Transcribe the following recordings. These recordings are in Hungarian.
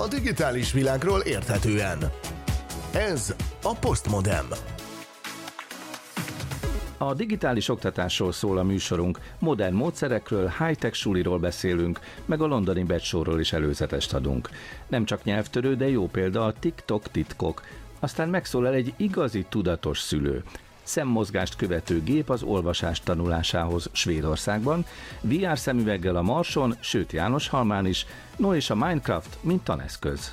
a digitális világról érthetően. Ez a Postmodem. A digitális oktatásról szól a műsorunk, modern módszerekről, high-tech suliról beszélünk, meg a londoni becsóról is előzetest adunk. Nem csak nyelvtörő, de jó példa a TikTok titkok. Aztán megszólal egy igazi tudatos szülő szemmozgást követő gép az olvasás tanulásához Svédországban, VR szemüveggel a Marson, sőt János Halmán is, no és a Minecraft, mint taneszköz.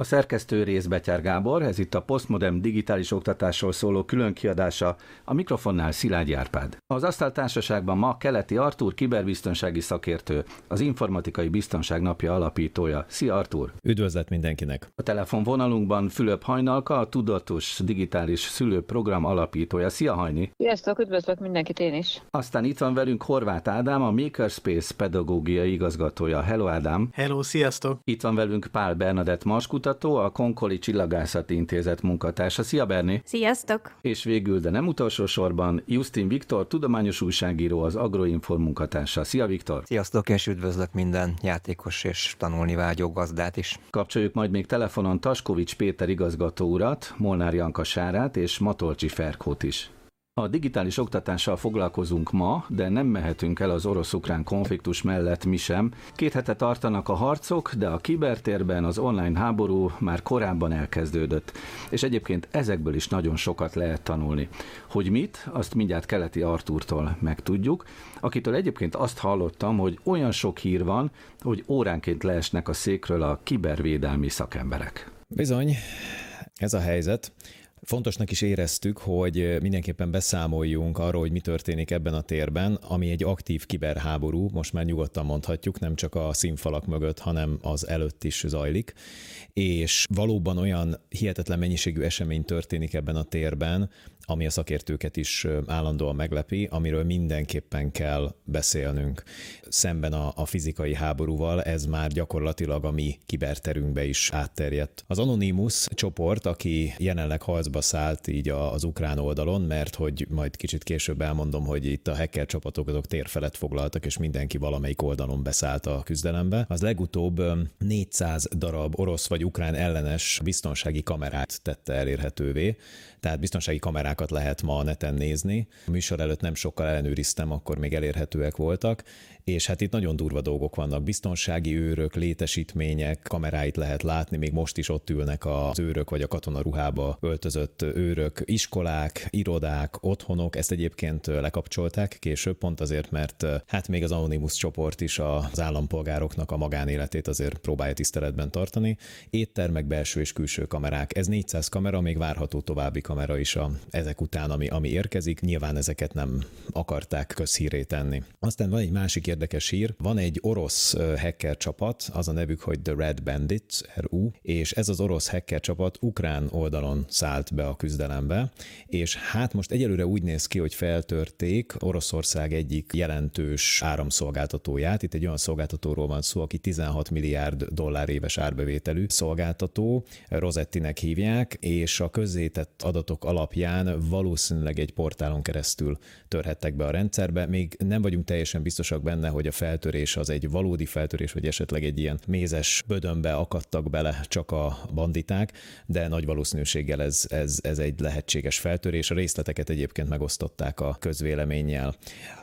A szerkesztő rész Betyár Gábor, ez itt a Postmodern digitális oktatásról szóló külön kiadása, a mikrofonnál Szilágy Árpád. Az asztaltársaságban ma Keleti Artúr, kiberbiztonsági szakértő, az Informatikai Biztonság Napja alapítója. Szia Artúr! Üdvözlet mindenkinek! A telefonvonalunkban Fülöp Hajnalka, a Tudatos Digitális Szülőprogram alapítója. Szia Hajni! Sziasztok, üdvözlök mindenkit én is! Aztán itt van velünk Horváth Ádám, a Makerspace pedagógiai igazgatója. Hello Ádám! Hello, sziasztok! Itt van velünk Pál Bernadett Maskuta, kutató, a Konkoli Csillagászati Intézet munkatársa. Szia Berni! Sziasztok! És végül, de nem utolsó sorban, Justin Viktor, tudományos újságíró, az Agroinform munkatársa. Szia Viktor! Sziasztok, és üdvözlök minden játékos és tanulni vágyó gazdát is. Kapcsoljuk majd még telefonon Taskovics Péter igazgató urat, Molnár Janka Sárát és Matolcsi Ferkót is. A digitális oktatással foglalkozunk ma, de nem mehetünk el az orosz-ukrán konfliktus mellett mi sem. Két hete tartanak a harcok, de a kibertérben az online háború már korábban elkezdődött. És egyébként ezekből is nagyon sokat lehet tanulni. Hogy mit, azt mindjárt keleti Artúrtól megtudjuk, akitől egyébként azt hallottam, hogy olyan sok hír van, hogy óránként leesnek a székről a kibervédelmi szakemberek. Bizony, ez a helyzet. Fontosnak is éreztük, hogy mindenképpen beszámoljunk arról, hogy mi történik ebben a térben, ami egy aktív kiberháború, most már nyugodtan mondhatjuk, nem csak a színfalak mögött, hanem az előtt is zajlik, és valóban olyan hihetetlen mennyiségű esemény történik ebben a térben, ami a szakértőket is állandóan meglepi, amiről mindenképpen kell beszélnünk. Szemben a, a fizikai háborúval ez már gyakorlatilag a mi kiberterünkbe is átterjedt. Az Anonymous csoport, aki jelenleg harcba szállt így az ukrán oldalon, mert hogy majd kicsit később elmondom, hogy itt a hacker csapatok azok tér felett foglaltak, és mindenki valamelyik oldalon beszállt a küzdelembe. Az legutóbb 400 darab orosz vagy ukrán ellenes biztonsági kamerát tette elérhetővé, tehát biztonsági kamerákat lehet ma a neten nézni. A műsor előtt nem sokkal ellenőriztem, akkor még elérhetőek voltak, és hát itt nagyon durva dolgok vannak. Biztonsági őrök, létesítmények, kameráit lehet látni, még most is ott ülnek az őrök, vagy a katonaruhába öltözött őrök, iskolák, irodák, otthonok, ezt egyébként lekapcsolták később, pont azért, mert hát még az Anonymous csoport is az állampolgároknak a magánéletét azért próbálja tiszteletben tartani. Éttermek, belső és külső kamerák. Ez 400 kamera, még várható további kamera is a, ezek után, ami, ami érkezik. Nyilván ezeket nem akarták közhíré tenni. Aztán van egy másik érdekes hír. Van egy orosz hacker csapat, az a nevük, hogy The Red Bandits, RU, és ez az orosz hacker csapat ukrán oldalon szállt be a küzdelembe, és hát most egyelőre úgy néz ki, hogy feltörték Oroszország egyik jelentős áramszolgáltatóját. Itt egy olyan szolgáltatóról van szó, aki 16 milliárd dollár éves árbevételű szolgáltató, Rosettinek hívják, és a közzétett adatok alapján valószínűleg egy portálon keresztül törhettek be a rendszerbe. Még nem vagyunk teljesen biztosak benne, hogy a feltörés az egy valódi feltörés, vagy esetleg egy ilyen mézes bödönbe akadtak bele csak a banditák, de nagy valószínűséggel ez, ez, ez egy lehetséges feltörés. A részleteket egyébként megosztották a közvéleménnyel.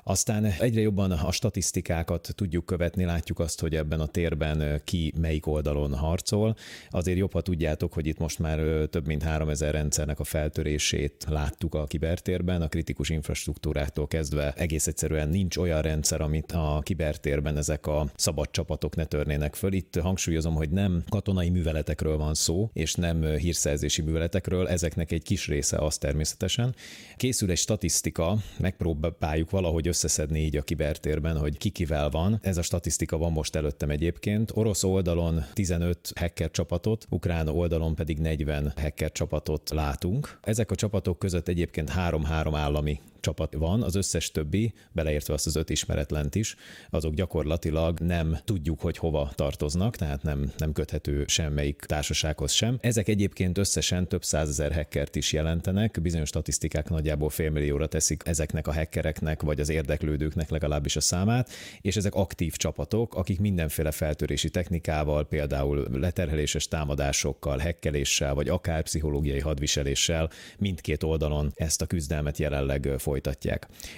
Aztán egyre jobban a statisztikákat tudjuk követni, látjuk azt, hogy ebben a térben ki melyik oldalon harcol. Azért jobb, ha tudjátok, hogy itt most már több mint 3000 rendszernek a feltörését láttuk a kibertérben, a kritikus infrastruktúrától kezdve egész egyszerűen nincs olyan rendszer, amit a kibertérben ezek a szabad csapatok ne törnének föl. Itt hangsúlyozom, hogy nem katonai műveletekről van szó, és nem hírszerzési műveletekről, ezeknek egy kis része az természetesen. Készül egy statisztika, megpróbáljuk valahogy összeszedni így a kibertérben, hogy ki kivel van. Ez a statisztika van most előttem egyébként. Orosz oldalon 15 hacker csapatot, ukrán oldalon pedig 40 hacker csapatot látunk. Ezek a csapatok között egyébként három-három állami csapat van, az összes többi, beleértve azt az öt ismeretlent is, azok gyakorlatilag nem tudjuk, hogy hova tartoznak, tehát nem, nem köthető semmelyik társasághoz sem. Ezek egyébként összesen több százezer hackert is jelentenek, bizonyos statisztikák nagyjából félmillióra teszik ezeknek a hackereknek, vagy az érdeklődőknek legalábbis a számát, és ezek aktív csapatok, akik mindenféle feltörési technikával, például leterheléses támadásokkal, hekkeléssel, vagy akár pszichológiai hadviseléssel mindkét oldalon ezt a küzdelmet jelenleg folytatják.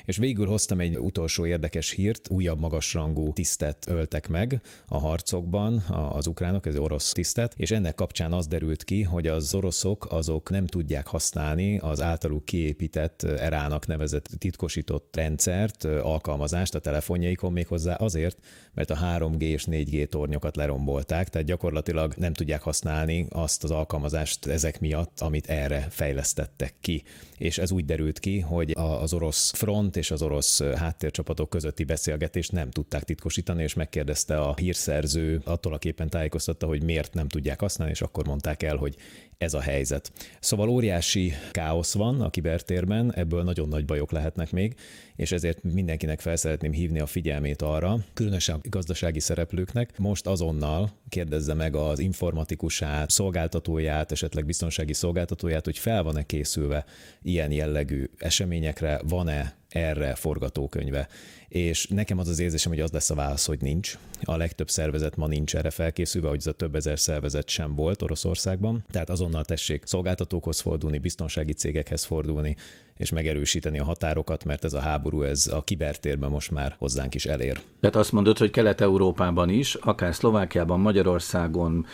És végül hoztam egy utolsó érdekes hírt, újabb magasrangú tisztet öltek meg a harcokban az ukránok, ez orosz tisztet, és ennek kapcsán az derült ki, hogy az oroszok azok nem tudják használni az általuk kiépített erának nevezett titkosított rendszert, alkalmazást a telefonjaikon méghozzá azért, mert a 3G és 4G tornyokat lerombolták, tehát gyakorlatilag nem tudják használni azt az alkalmazást ezek miatt, amit erre fejlesztettek ki. És ez úgy derült ki, hogy az orosz front és az orosz háttércsapatok közötti beszélgetést nem tudták titkosítani, és megkérdezte a hírszerző, attól a képen tájékoztatta, hogy miért nem tudják használni, és akkor mondták el, hogy ez a helyzet. Szóval óriási káosz van a kibertérben, ebből nagyon nagy bajok lehetnek még, és ezért mindenkinek fel szeretném hívni a figyelmét arra, különösen a gazdasági szereplőknek, most azonnal kérdezze meg az informatikusát, szolgáltatóját, esetleg biztonsági szolgáltatóját, hogy fel van-e készülve ilyen jellegű eseményekre, van-e erre forgatókönyve. És nekem az az érzésem, hogy az lesz a válasz, hogy nincs. A legtöbb szervezet ma nincs erre felkészülve, hogy ez a több ezer szervezet sem volt Oroszországban. Tehát azonnal tessék szolgáltatókhoz fordulni, biztonsági cégekhez fordulni, és megerősíteni a határokat, mert ez a háború ez a kibertérben most már hozzánk is elér. Tehát azt mondod, hogy Kelet-Európában is, akár Szlovákiában, Magyarországon,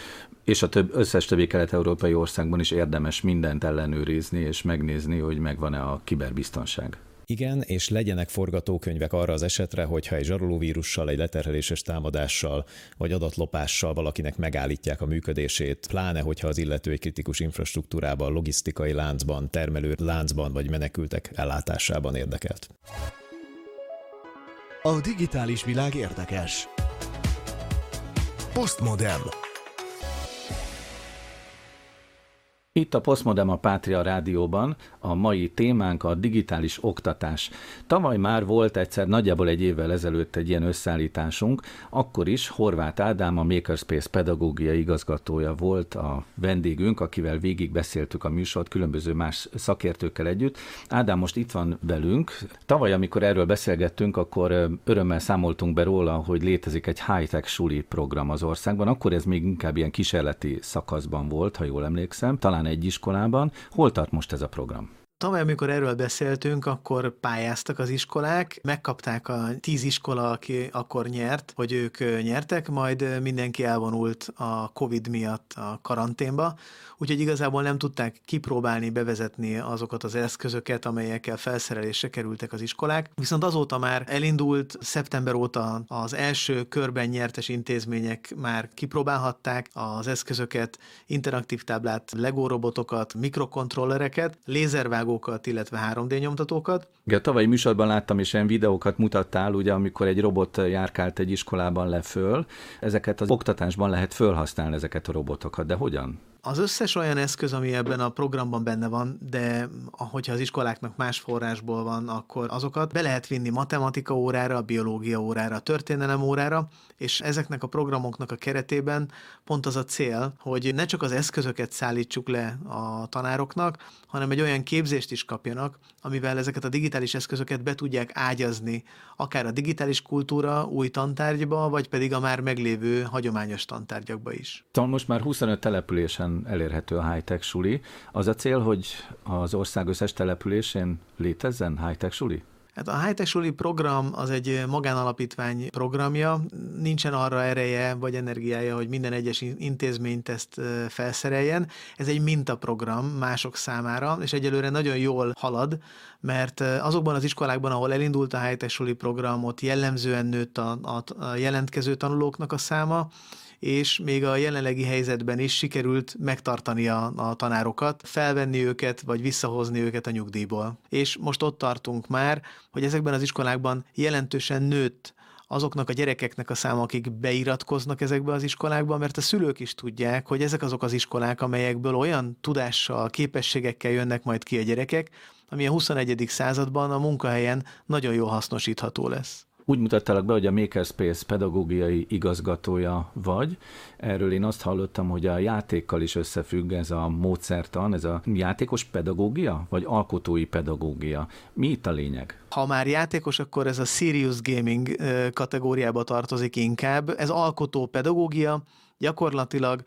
és a több, összes többi kelet-európai országban is érdemes mindent ellenőrizni és megnézni, hogy megvan-e a kiberbiztonság. Igen, és legyenek forgatókönyvek arra az esetre, hogyha egy zsarolóvírussal, egy leterheléses támadással vagy adatlopással valakinek megállítják a működését, pláne hogyha az illető egy kritikus infrastruktúrában, logisztikai láncban, termelő láncban vagy menekültek ellátásában érdekelt. A digitális világ érdekes. Postmodern. Itt a Postmodem a Pátria Rádióban a mai témánk a digitális oktatás. Tavaly már volt egyszer, nagyjából egy évvel ezelőtt egy ilyen összeállításunk, akkor is Horváth Ádám, a Makerspace pedagógiai igazgatója volt a vendégünk, akivel végig beszéltük a műsort különböző más szakértőkkel együtt. Ádám most itt van velünk. Tavaly, amikor erről beszélgettünk, akkor örömmel számoltunk be róla, hogy létezik egy high-tech suli program az országban. Akkor ez még inkább ilyen kísérleti szakaszban volt, ha jól emlékszem. Talán talán egy iskolában. Hol tart most ez a program? Tavaly, amikor erről beszéltünk, akkor pályáztak az iskolák, megkapták a tíz iskola, aki akkor nyert, hogy ők nyertek, majd mindenki elvonult a Covid miatt a karanténba, úgyhogy igazából nem tudták kipróbálni, bevezetni azokat az eszközöket, amelyekkel felszerelésre kerültek az iskolák. Viszont azóta már elindult, szeptember óta az első körben nyertes intézmények már kipróbálhatták az eszközöket, interaktív táblát, Lego robotokat, mikrokontrollereket, lézervágókat, illetve 3D nyomtatókat. Igen, tavalyi műsorban láttam, és ilyen videókat mutattál, ugye, amikor egy robot járkált egy iskolában le föl. Ezeket az oktatásban lehet fölhasználni ezeket a robotokat, de hogyan? Az összes olyan eszköz, ami ebben a programban benne van, de hogyha az iskoláknak más forrásból van, akkor azokat be lehet vinni matematika órára, biológia órára, történelem órára, és ezeknek a programoknak a keretében pont az a cél, hogy ne csak az eszközöket szállítsuk le a tanároknak, hanem egy olyan képzést is kapjanak, amivel ezeket a digitális eszközöket be tudják ágyazni, akár a digitális kultúra új tantárgyba, vagy pedig a már meglévő hagyományos tantárgyakba is. Talán most már 25 településen elérhető a high-tech suli. Az a cél, hogy az ország összes településén létezzen high-tech suli? Hát a Hightech Suli program az egy magánalapítvány programja, nincsen arra ereje vagy energiája, hogy minden egyes intézményt ezt felszereljen. Ez egy mintaprogram mások számára, és egyelőre nagyon jól halad, mert azokban az iskolákban, ahol elindult a Hightech Suli program, jellemzően nőtt a, a jelentkező tanulóknak a száma, és még a jelenlegi helyzetben is sikerült megtartani a, a tanárokat, felvenni őket, vagy visszahozni őket a nyugdíjból. És most ott tartunk már, hogy ezekben az iskolákban jelentősen nőtt azoknak a gyerekeknek a száma, akik beiratkoznak ezekbe az iskolákba, mert a szülők is tudják, hogy ezek azok az iskolák, amelyekből olyan tudással, képességekkel jönnek majd ki a gyerekek, ami a 21. században a munkahelyen nagyon jól hasznosítható lesz. Úgy mutattalak be, hogy a Makerspace pedagógiai igazgatója vagy. Erről én azt hallottam, hogy a játékkal is összefügg ez a módszertan, ez a játékos pedagógia, vagy alkotói pedagógia. Mi itt a lényeg? Ha már játékos, akkor ez a serious gaming kategóriába tartozik inkább. Ez alkotó pedagógia, gyakorlatilag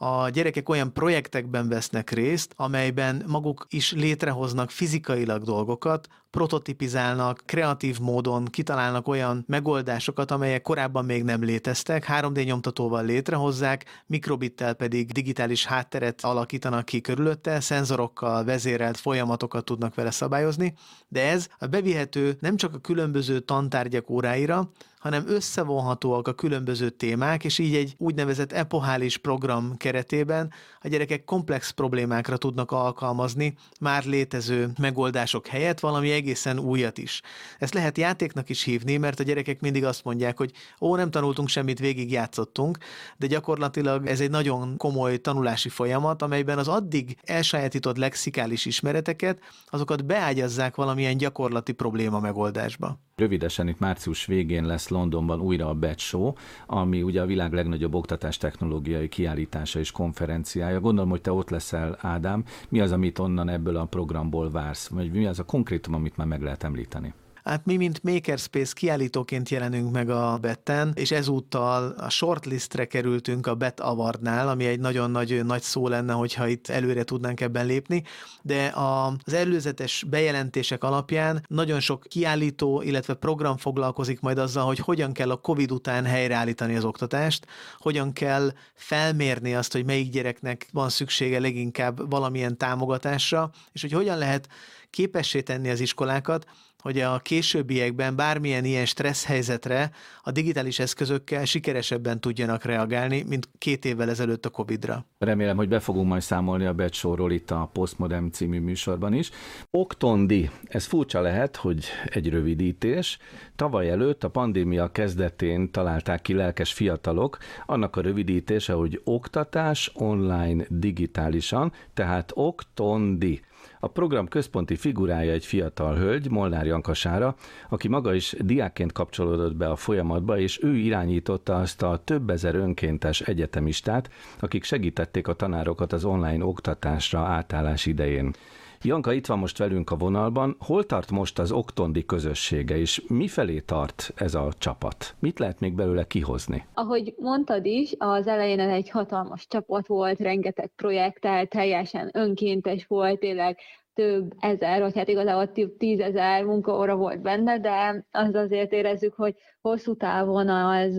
a gyerekek olyan projektekben vesznek részt, amelyben maguk is létrehoznak fizikailag dolgokat, prototipizálnak, kreatív módon kitalálnak olyan megoldásokat, amelyek korábban még nem léteztek, 3D nyomtatóval létrehozzák, mikrobittel pedig digitális hátteret alakítanak ki körülötte, szenzorokkal vezérelt folyamatokat tudnak vele szabályozni, de ez a bevihető nem csak a különböző tantárgyak óráira, hanem összevonhatóak a különböző témák, és így egy úgynevezett epohális program keretében a gyerekek komplex problémákra tudnak alkalmazni már létező megoldások helyett valami egészen újat is. Ezt lehet játéknak is hívni, mert a gyerekek mindig azt mondják, hogy ó, nem tanultunk semmit, végig játszottunk, de gyakorlatilag ez egy nagyon komoly tanulási folyamat, amelyben az addig elsajátított lexikális ismereteket, azokat beágyazzák valamilyen gyakorlati probléma megoldásba. Rövidesen itt március végén lesz Londonban újra a BET Show, ami ugye a világ legnagyobb oktatás technológiai kiállítása és konferenciája. Gondolom, hogy te ott leszel, Ádám. Mi az, amit onnan ebből a programból vársz? Vagy mi az a konkrétum, amit már meg lehet említeni? Hát mi, mint Makerspace kiállítóként jelenünk meg a Betten, és ezúttal a shortlistre kerültünk a Bet Awardnál, ami egy nagyon nagy, nagy szó lenne, hogyha itt előre tudnánk ebben lépni, de az előzetes bejelentések alapján nagyon sok kiállító, illetve program foglalkozik majd azzal, hogy hogyan kell a COVID után helyreállítani az oktatást, hogyan kell felmérni azt, hogy melyik gyereknek van szüksége leginkább valamilyen támogatásra, és hogy hogyan lehet képessé tenni az iskolákat, hogy a későbbiekben bármilyen ilyen stressz helyzetre a digitális eszközökkel sikeresebben tudjanak reagálni, mint két évvel ezelőtt a Covid-ra. Remélem, hogy be fogunk majd számolni a Becsóról itt a Postmodern című műsorban is. Oktondi, ez furcsa lehet, hogy egy rövidítés. Tavaly előtt a pandémia kezdetén találták ki lelkes fiatalok, annak a rövidítése, hogy oktatás online digitálisan, tehát Oktondi. A program központi figurája egy fiatal hölgy, Molnár Jankasára, aki maga is diákként kapcsolódott be a folyamatba, és ő irányította azt a több ezer önkéntes egyetemistát, akik segítették a tanárokat az online oktatásra átállás idején. Janka itt van most velünk a vonalban. Hol tart most az Oktondi közössége, és mifelé tart ez a csapat? Mit lehet még belőle kihozni? Ahogy mondtad is, az elején egy hatalmas csapat volt, rengeteg projekttel, teljesen önkéntes volt, tényleg több ezer, vagy hát igazából tízezer munkaóra volt benne, de az azért érezzük, hogy hosszú távon az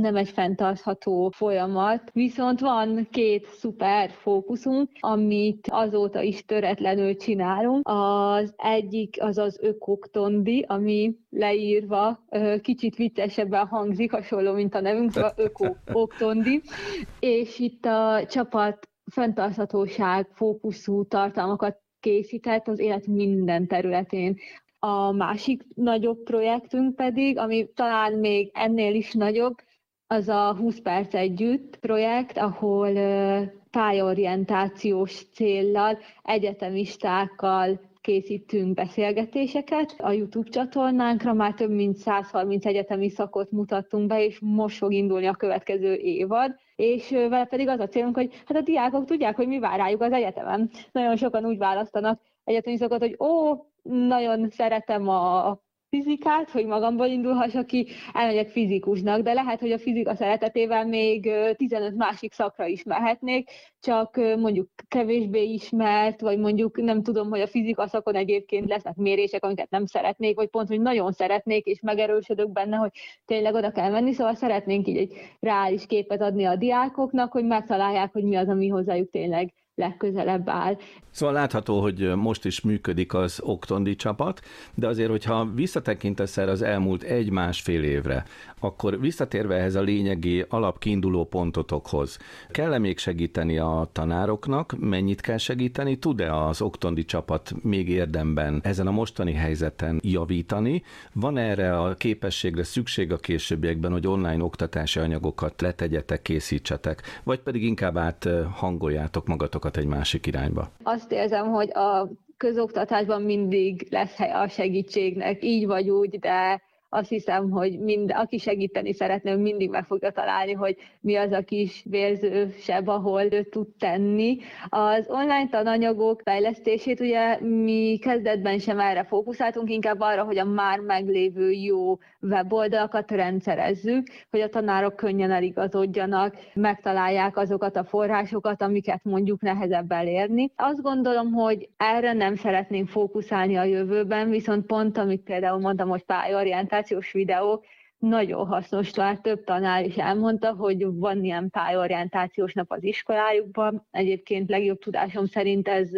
nem egy fenntartható folyamat. Viszont van két szuper fókuszunk, amit azóta is töretlenül csinálunk. Az egyik az az ökoktondi, ami leírva kicsit viccesebben hangzik, hasonló, mint a nevünk, szóval ökoktondi. És itt a csapat fenntarthatóság fókuszú tartalmakat készített az élet minden területén. A másik nagyobb projektünk pedig, ami talán még ennél is nagyobb, az a 20 perc együtt projekt, ahol pályaorientációs céllal, egyetemistákkal készítünk beszélgetéseket. A YouTube csatornánkra már több mint 130 egyetemi szakot mutattunk be, és most fog indulni a következő évad és vele pedig az a célunk, hogy hát a diákok tudják, hogy mi vár rájuk az egyetemen. Nagyon sokan úgy választanak egyetemi szakot, hogy ó, nagyon szeretem a fizikát, hogy magamból indulhassak ki, elmegyek fizikusnak, de lehet, hogy a fizika szeretetével még 15 másik szakra is mehetnék, csak mondjuk kevésbé ismert, vagy mondjuk nem tudom, hogy a fizika szakon egyébként lesznek mérések, amiket nem szeretnék, vagy pont, hogy nagyon szeretnék, és megerősödök benne, hogy tényleg oda kell menni, szóval szeretnénk így egy reális képet adni a diákoknak, hogy megtalálják, hogy mi az, ami hozzájuk tényleg legközelebb áll. Szóval látható, hogy most is működik az Oktondi csapat, de azért, hogyha visszatekintesz erre az elmúlt egy-másfél évre, akkor visszatérve ehhez a lényegi alapkiinduló pontotokhoz, kell-e még segíteni a tanároknak, mennyit kell segíteni, tud-e az Oktondi csapat még érdemben ezen a mostani helyzeten javítani, van erre a képességre szükség a későbbiekben, hogy online oktatási anyagokat letegyetek, készítsetek, vagy pedig inkább át hangoljátok magatokat egy másik irányba? Azt érzem, hogy a közoktatásban mindig lesz hely a segítségnek, így vagy úgy, de azt hiszem, hogy mind, aki segíteni szeretne, mindig meg fogja találni, hogy mi az a kis vérzősebb, ahol ő tud tenni. Az online tananyagok fejlesztését ugye mi kezdetben sem erre fókuszáltunk, inkább arra, hogy a már meglévő jó weboldalakat rendszerezzük, hogy a tanárok könnyen eligazodjanak, megtalálják azokat a forrásokat, amiket mondjuk nehezebb elérni. Azt gondolom, hogy erre nem szeretnénk fókuszálni a jövőben, viszont pont, amit például mondtam, hogy pályorientációs videók, nagyon hasznos lát, több tanár is elmondta, hogy van ilyen pályorientációs nap az iskolájukban. Egyébként legjobb tudásom szerint ez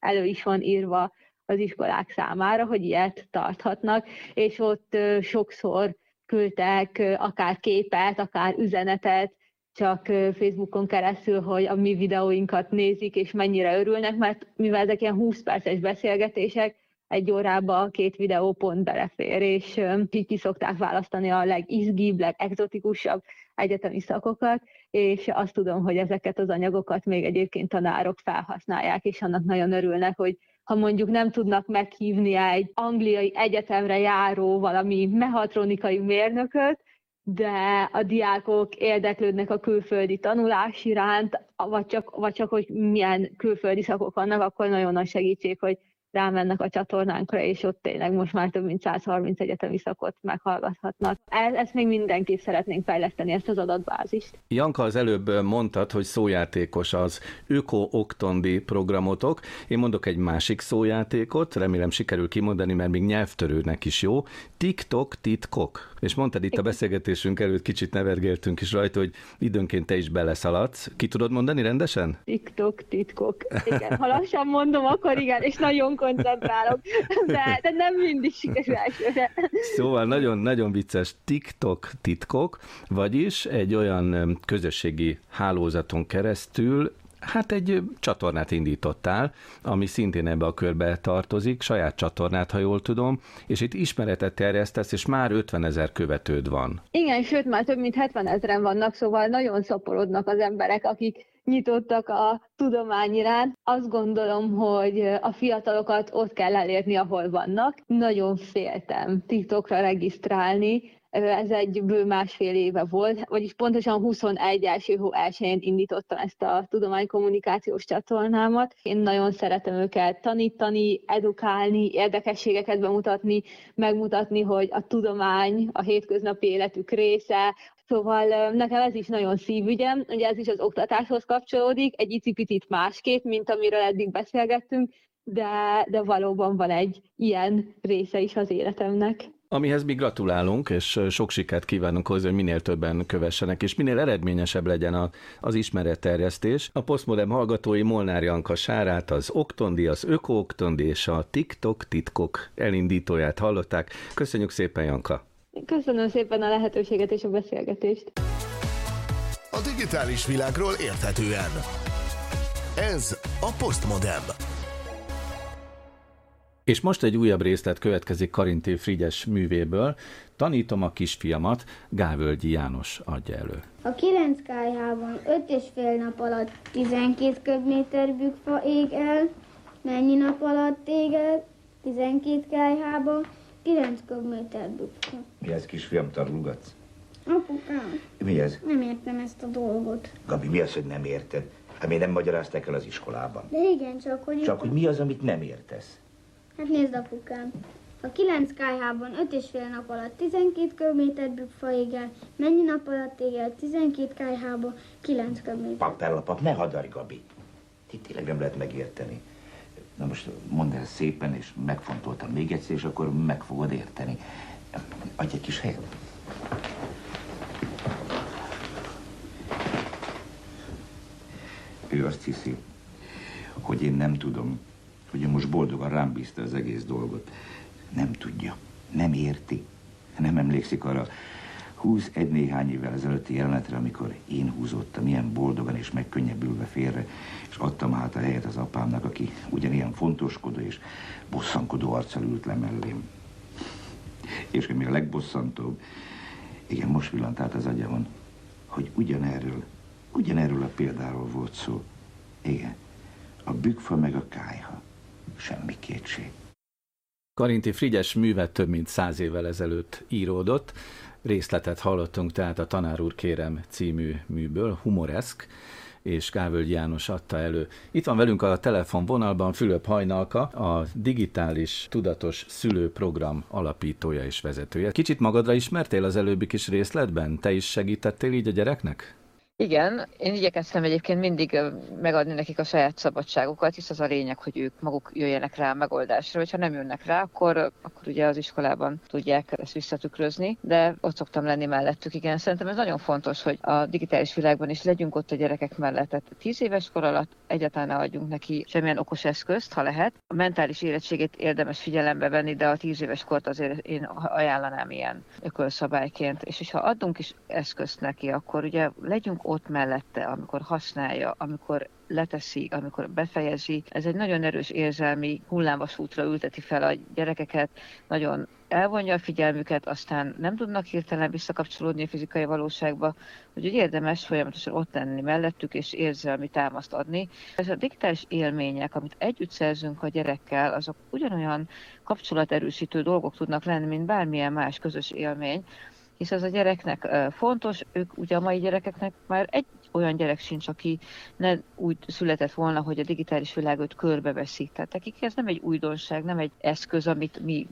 elő is van írva az iskolák számára, hogy ilyet tarthatnak, és ott sokszor küldtek akár képet, akár üzenetet, csak Facebookon keresztül, hogy a mi videóinkat nézik, és mennyire örülnek, mert mivel ezek ilyen 20 perces beszélgetések, egy órába két videó pont belefér, és így ki szokták választani a legizgibb, legexotikusabb egyetemi szakokat, és azt tudom, hogy ezeket az anyagokat még egyébként tanárok felhasználják, és annak nagyon örülnek, hogy ha mondjuk nem tudnak meghívni egy angliai egyetemre járó valami mehatronikai mérnököt, de a diákok érdeklődnek a külföldi tanulás iránt, vagy csak, vagy csak hogy milyen külföldi szakok vannak, akkor nagyon nagy segítség, hogy rámennek a csatornánkra, és ott tényleg most már több mint 130 egyetemi szakot meghallgathatnak. Ezt még mindenképp szeretnénk fejleszteni, ezt az adatbázist. Janka, az előbb mondtad, hogy szójátékos az Öko Oktondi programotok. Én mondok egy másik szójátékot, remélem sikerül kimondani, mert még nyelvtörőnek is jó. TikTok titkok. És mondtad itt a beszélgetésünk előtt, kicsit nevergéltünk is rajta, hogy időnként te is beleszaladsz. Ki tudod mondani rendesen? TikTok titkok. Igen, ha lassan mondom, akkor igen, és nagyon koncentrálok, de, de nem mindig sikerül elsőre. Szóval nagyon-nagyon vicces TikTok titkok, vagyis egy olyan közösségi hálózaton keresztül Hát egy csatornát indítottál, ami szintén ebbe a körbe tartozik, saját csatornát, ha jól tudom, és itt ismeretet terjesztesz, és már 50 ezer követőd van. Igen, sőt, már több mint 70 ezeren vannak, szóval nagyon szaporodnak az emberek, akik nyitottak a tudomány iránt. Azt gondolom, hogy a fiatalokat ott kell elérni, ahol vannak. Nagyon féltem TikTokra regisztrálni, ez egy bő másfél éve volt, vagyis pontosan 21 első hó elsőjén indítottam ezt a tudománykommunikációs csatornámat. Én nagyon szeretem őket tanítani, edukálni, érdekességeket bemutatni, megmutatni, hogy a tudomány a hétköznapi életük része, Szóval nekem ez is nagyon szívügyem, ugye ez is az oktatáshoz kapcsolódik, egy icipitit másképp, mint amiről eddig beszélgettünk, de, de valóban van egy ilyen része is az életemnek. Amihez mi gratulálunk, és sok sikert kívánunk hozzá, hogy minél többen kövessenek, és minél eredményesebb legyen a, az ismeretterjesztés. A Postmodem hallgatói Molnár Janka Sárát, az Oktondi, az Öko Oktondi és a TikTok titkok elindítóját hallották. Köszönjük szépen, Janka! Köszönöm szépen a lehetőséget és a beszélgetést. A digitális világról érthetően. Ez a Postmodem. És most egy újabb részlet következik Karinté Frigyes művéből. Tanítom a kisfiamat, Gávölgyi János adja elő. A 9 kájhában 5 és fél nap alatt 12 köbméter bükfa ég el, mennyi nap alatt ég el 12 kájhában 9 köbméter bükfa. Mi ez, kisfiam, tarulgatsz? Apukám. Mi ez? Nem értem ezt a dolgot. Gabi, mi az, hogy nem érted? Hát még nem magyarázták el az iskolában. De igen, csak hogy... Csak hogy mi az, amit nem értesz? Hát nézd, apukám. A 9 kájhában 5 és fél nap alatt 12 köbméter bükfa égel, mennyi nap alatt égel 12 kájhában 9 köbméter. Papella, pap, ne hadarj, Gabi. Itt tényleg nem lehet megérteni. Na most mondd el szépen, és megfontoltam még egyszer, és akkor meg fogod érteni. Adj egy kis helyet. Ő azt hiszi, hogy én nem tudom, hogy ő most boldogan rám bízta az egész dolgot. Nem tudja, nem érti, nem emlékszik arra 21 néhány évvel ezelőtti jelenetre, amikor én húzottam ilyen boldogan és megkönnyebbülve félre, és adtam át a helyet az apámnak, aki ugyanilyen fontoskodó és bosszankodó arccal ült le mellém. És ami a legbosszantóbb, igen, most villant át az agyamon, hogy ugyanerről, ugyanerről a példáról volt szó. Igen, a bükfa meg a kájha semmi kétség. Karinti Frigyes művet több mint száz évvel ezelőtt íródott. Részletet hallottunk tehát a Tanár úr kérem című műből, humoreszk, és Gávölgy János adta elő. Itt van velünk a telefonvonalban Fülöp Hajnalka, a digitális tudatos szülőprogram alapítója és vezetője. Kicsit magadra ismertél az előbbi kis részletben? Te is segítettél így a gyereknek? Igen, én igyekeztem egyébként mindig megadni nekik a saját szabadságukat, hisz az a lényeg, hogy ők maguk jöjjenek rá a megoldásra, hogyha nem jönnek rá, akkor, akkor ugye az iskolában tudják ezt visszatükrözni, de ott szoktam lenni mellettük, igen. Szerintem ez nagyon fontos, hogy a digitális világban is legyünk ott a gyerekek mellett. Tehát tíz éves kor alatt egyáltalán ne adjunk neki semmilyen okos eszközt, ha lehet. A mentális érettségét érdemes figyelembe venni, de a tíz éves kort azért én ajánlanám ilyen ökölszabályként. És hogyha adunk is eszközt neki, akkor ugye legyünk ott mellette, amikor használja, amikor leteszi, amikor befejezi. Ez egy nagyon erős érzelmi hullámvasútra ülteti fel a gyerekeket, nagyon elvonja a figyelmüket, aztán nem tudnak hirtelen visszakapcsolódni a fizikai valóságba, úgyhogy érdemes folyamatosan ott lenni mellettük, és érzelmi támaszt adni. Ez a digitális élmények, amit együtt szerzünk a gyerekkel, azok ugyanolyan kapcsolaterősítő dolgok tudnak lenni, mint bármilyen más közös élmény, hisz ez a gyereknek fontos, ők ugye a mai gyerekeknek már egy olyan gyerek sincs, aki ne úgy született volna, hogy a digitális világot körbeveszik. Tehát nekik ez nem egy újdonság, nem egy eszköz, amit mi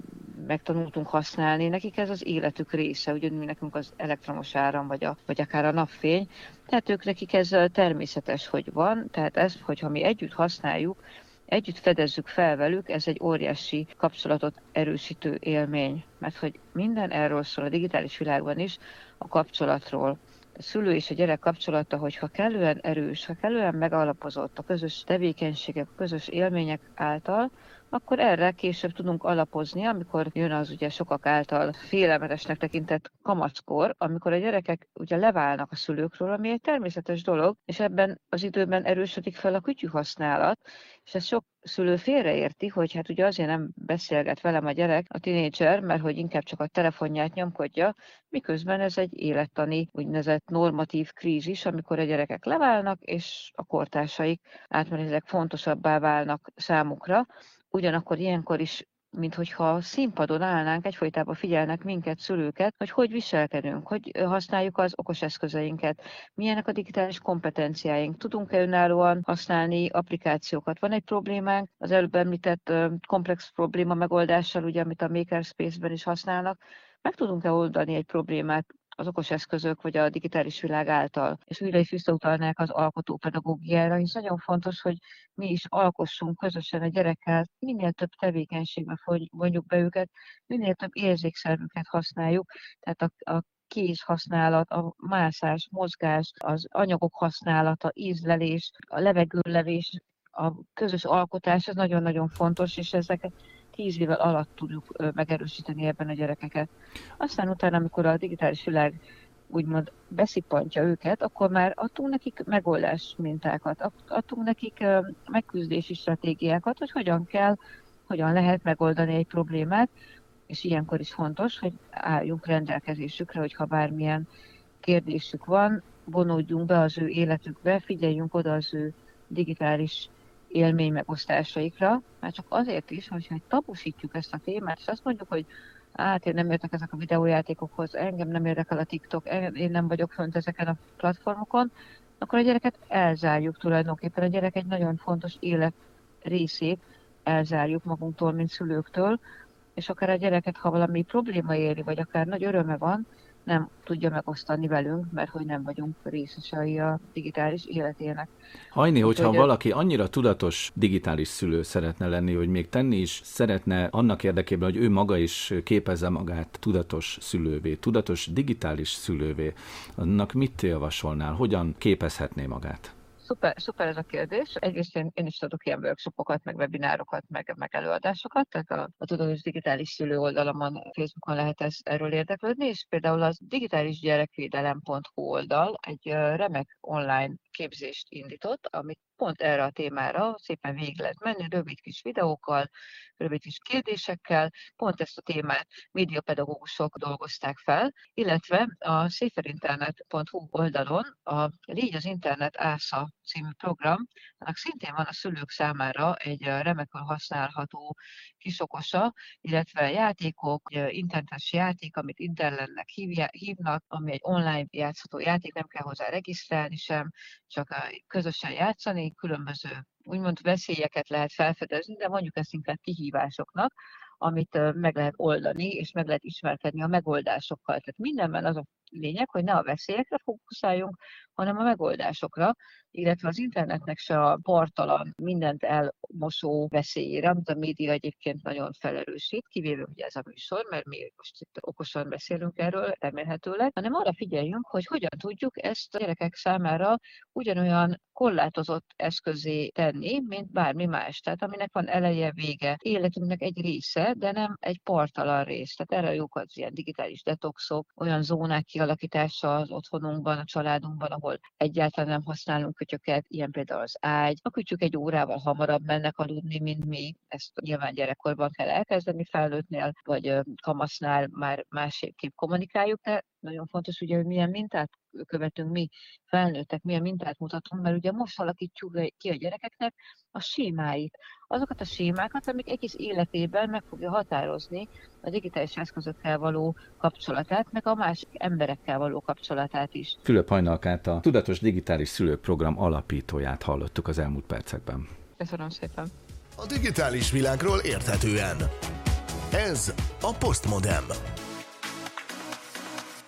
megtanultunk használni, nekik ez az életük része, ugyanúgy nekünk az elektromos áram, vagy, a, vagy akár a napfény. Tehát ők nekik ez természetes, hogy van, tehát ez, hogyha mi együtt használjuk, együtt fedezzük fel velük, ez egy óriási kapcsolatot erősítő élmény, mert hogy minden erről szól a digitális világban is, a kapcsolatról. A szülő és a gyerek kapcsolata, hogyha kellően erős, ha kellően megalapozott a közös tevékenységek, a közös élmények által, akkor erre később tudunk alapozni, amikor jön az ugye sokak által félelmetesnek tekintett kamackor, amikor a gyerekek ugye leválnak a szülőkről, ami egy természetes dolog, és ebben az időben erősödik fel a kütyű használat, és ez sok szülő félreérti, hogy hát ugye azért nem beszélget velem a gyerek, a tinédzser, mert hogy inkább csak a telefonját nyomkodja, miközben ez egy élettani úgynevezett normatív krízis, amikor a gyerekek leválnak, és a kortársaik átmenetileg fontosabbá válnak számukra, ugyanakkor ilyenkor is mint hogyha színpadon állnánk, egyfolytában figyelnek minket, szülőket, hogy hogy viselkedünk, hogy használjuk az okos eszközeinket, milyenek a digitális kompetenciáink, tudunk-e önállóan használni applikációkat. Van egy problémánk, az előbb említett komplex probléma megoldással, ugye, amit a Makerspace-ben is használnak, meg tudunk-e oldani egy problémát az okos eszközök vagy a digitális világ által. És újra is visszautalnák az alkotó pedagógiára, és nagyon fontos, hogy mi is alkossunk közösen a gyerekkel, minél több tevékenységbe vonjuk be őket, minél több érzékszervüket használjuk, tehát a, a kéz használat, a mászás, mozgás, az anyagok használata, ízlelés, a levegőlevés, a közös alkotás, ez nagyon-nagyon fontos, és ezeket tíz évvel alatt tudjuk megerősíteni ebben a gyerekeket. Aztán utána, amikor a digitális világ úgymond beszippantja őket, akkor már adtunk nekik megoldás mintákat, adtunk nekik megküzdési stratégiákat, hogy hogyan kell, hogyan lehet megoldani egy problémát, és ilyenkor is fontos, hogy álljunk rendelkezésükre, hogyha bármilyen kérdésük van, vonódjunk be az ő életükbe, figyeljünk oda az ő digitális élmény megosztásaikra, már csak azért is, hogyha tabusítjuk ezt a témát, és azt mondjuk, hogy hát én nem értek ezek a videójátékokhoz, engem nem érdekel a TikTok, én nem vagyok fönt ezeken a platformokon, akkor a gyereket elzárjuk tulajdonképpen. A gyerek egy nagyon fontos élet részét elzárjuk magunktól, mint szülőktől, és akár a gyereket, ha valami probléma éri, vagy akár nagy öröme van, nem tudja megosztani velünk, mert hogy nem vagyunk részesei a digitális életének. Hajni, hogyha hogy valaki annyira tudatos digitális szülő szeretne lenni, hogy még tenni is szeretne annak érdekében, hogy ő maga is képezze magát tudatos szülővé, tudatos digitális szülővé, annak mit javasolnál, hogyan képezhetné magát? Szuper, szuper ez a kérdés. Egyrészt én, én is tudok ilyen workshopokat, meg webinárokat, meg, meg előadásokat, tehát a, a Tudatos Digitális Szülő oldalamon, Facebookon lehet ez, erről érdeklődni, és például az digitális gyerekvédelem.hu oldal egy remek online képzést indított, amit pont erre a témára szépen végig lehet menni, rövid kis videókkal, rövid kis kérdésekkel. Pont ezt a témát médiapedagógusok dolgozták fel, illetve a széferinternet.hu oldalon a Légy az Internet ÁSZA című program, annak szintén van a szülők számára egy remekül használható kisokosa, illetve játékok, internetes játék, amit internetnek hívnak, ami egy online játszható játék, nem kell hozzá regisztrálni sem, csak közösen játszani, különböző úgymond veszélyeket lehet felfedezni, de mondjuk ezt inkább kihívásoknak, amit meg lehet oldani, és meg lehet ismerkedni a megoldásokkal. Tehát mindenben az a lényeg, hogy ne a veszélyekre fókuszáljunk, hanem a megoldásokra, illetve az internetnek se a partalan, mindent elmosó veszélyére, amit a média egyébként nagyon felerősít, kivéve ugye ez a műsor, mert mi most itt okosan beszélünk erről, remélhetőleg, hanem arra figyeljünk, hogy hogyan tudjuk ezt a gyerekek számára ugyanolyan korlátozott eszközé tenni, mint bármi más. Tehát aminek van eleje, vége, életünknek egy része, de nem egy partalan rész. Tehát erre jók az ilyen digitális detoxok, olyan zónák kialakítása az otthonunkban, a családunkban, ahol egyáltalán nem használunk kötyöket, ilyen például az ágy. A kütyük egy órával hamarabb mennek aludni, mint mi. Ezt nyilván gyerekkorban kell elkezdeni felnőttnél, vagy kamasznál már másképp kommunikáljuk, de nagyon fontos ugye, hogy milyen mintát követünk mi felnőttek, milyen mintát mutatunk, mert ugye most alakítjuk ki a gyerekeknek a sémáit. Azokat a sémákat, amik egész életében meg fogja határozni a digitális eszközökkel való kapcsolatát, meg a másik emberekkel való kapcsolatát is. Fülöp Hajnalkát a Tudatos Digitális Szülőprogram alapítóját hallottuk az elmúlt percekben. Köszönöm szépen. A digitális világról érthetően. Ez a Postmodem.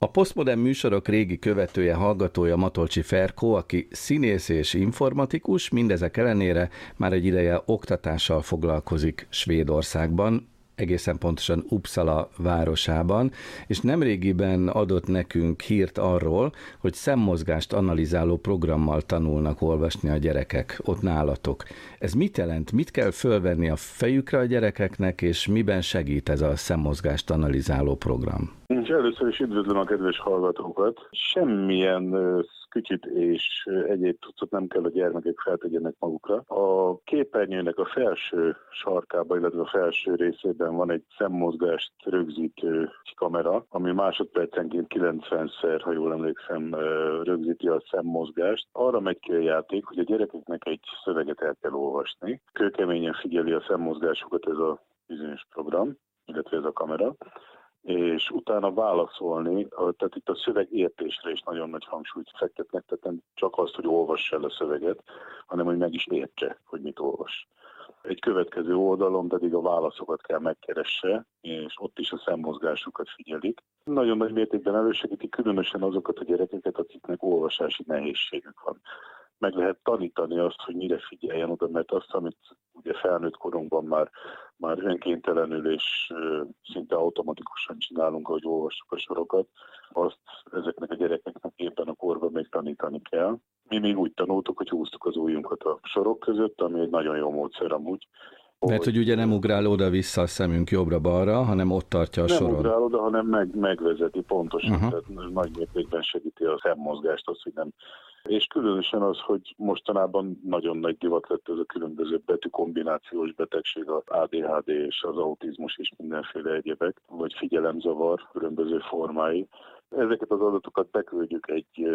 A posztmodern műsorok régi követője, hallgatója Matolcsi Ferkó, aki színész és informatikus, mindezek ellenére már egy ideje oktatással foglalkozik Svédországban, egészen pontosan Uppsala városában, és nemrégiben adott nekünk hírt arról, hogy szemmozgást analizáló programmal tanulnak olvasni a gyerekek ott nálatok. Ez mit jelent? Mit kell fölvenni a fejükre a gyerekeknek, és miben segít ez a szemmozgást analizáló program? Nincs először is üdvözlöm a kedves hallgatókat. Semmilyen kütyit és egyéb tucot nem kell a gyermekek feltegyenek magukra. A képernyőnek a felső sarkában, illetve a felső részében van egy szemmozgást rögzítő kamera, ami másodpercenként 90-szer, ha jól emlékszem, rögzíti a szemmozgást. Arra megy ki a játék, hogy a gyerekeknek egy szöveget el kell olvasni. Kőkeményen figyeli a szemmozgásukat ez a bizonyos program, illetve ez a kamera és utána válaszolni, tehát itt a szövegértésre is nagyon nagy hangsúlyt fektetnek, tehát nem csak azt, hogy olvass el a szöveget, hanem hogy meg is értse, hogy mit olvas. Egy következő oldalon pedig a válaszokat kell megkeresse, és ott is a szemmozgásukat figyelik. Nagyon nagy mértékben elősegíti különösen azokat a gyerekeket, akiknek olvasási nehézségük van meg lehet tanítani azt, hogy mire figyeljen oda, mert azt, amit ugye felnőtt korunkban már, már önkéntelenül és szinte automatikusan csinálunk, ahogy olvassuk a sorokat, azt ezeknek a gyerekeknek éppen a korban még tanítani kell. Mi még úgy tanultuk, hogy húztuk az ujjunkat a sorok között, ami egy nagyon jó módszer amúgy. Mert hogy ugye nem ugrál oda-vissza a szemünk jobbra-balra, hanem ott tartja a nem soron. Nem ugrál oda, hanem meg, megvezeti pontosan. Uh-huh. Tehát nagy mértékben segíti a szemmozgást, az, hogy nem és különösen az, hogy mostanában nagyon nagy divat lett ez a különböző betűkombinációs betegség, az ADHD és az autizmus és mindenféle egyebek, vagy figyelemzavar különböző formái. Ezeket az adatokat beküldjük egy